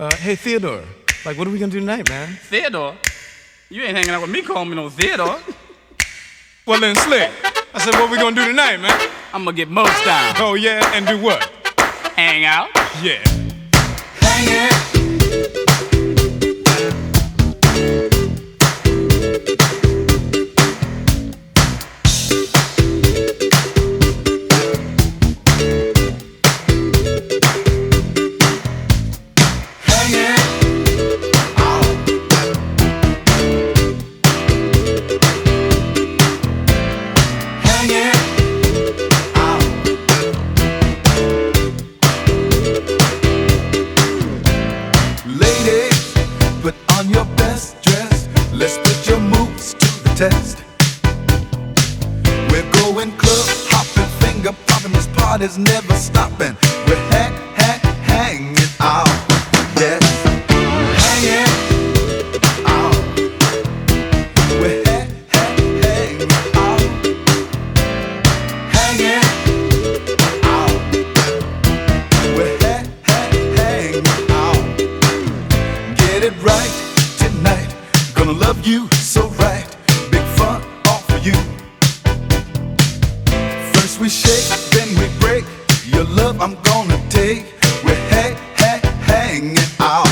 Uh, hey, Theodore, like, what are we gonna do tonight, man? Theodore? You ain't hanging out with me calling me no Theodore. Well, then, Slick, I said, what we gonna do tonight, man? I'm gonna get most down. Oh, yeah, and do what? Hang out. Yeah. Ladies, moves to the test. We're going club hopping, finger popping. This party's never stopping. We're hang, hang, hanging out. Yes, hanging out. We're hang, hang, hanging out. Hanging out. We're hang, hang, hanging out. Get it right tonight. Gonna love you so we shake, then we break. Your love I'm gonna take. We're hang, hang, hanging out.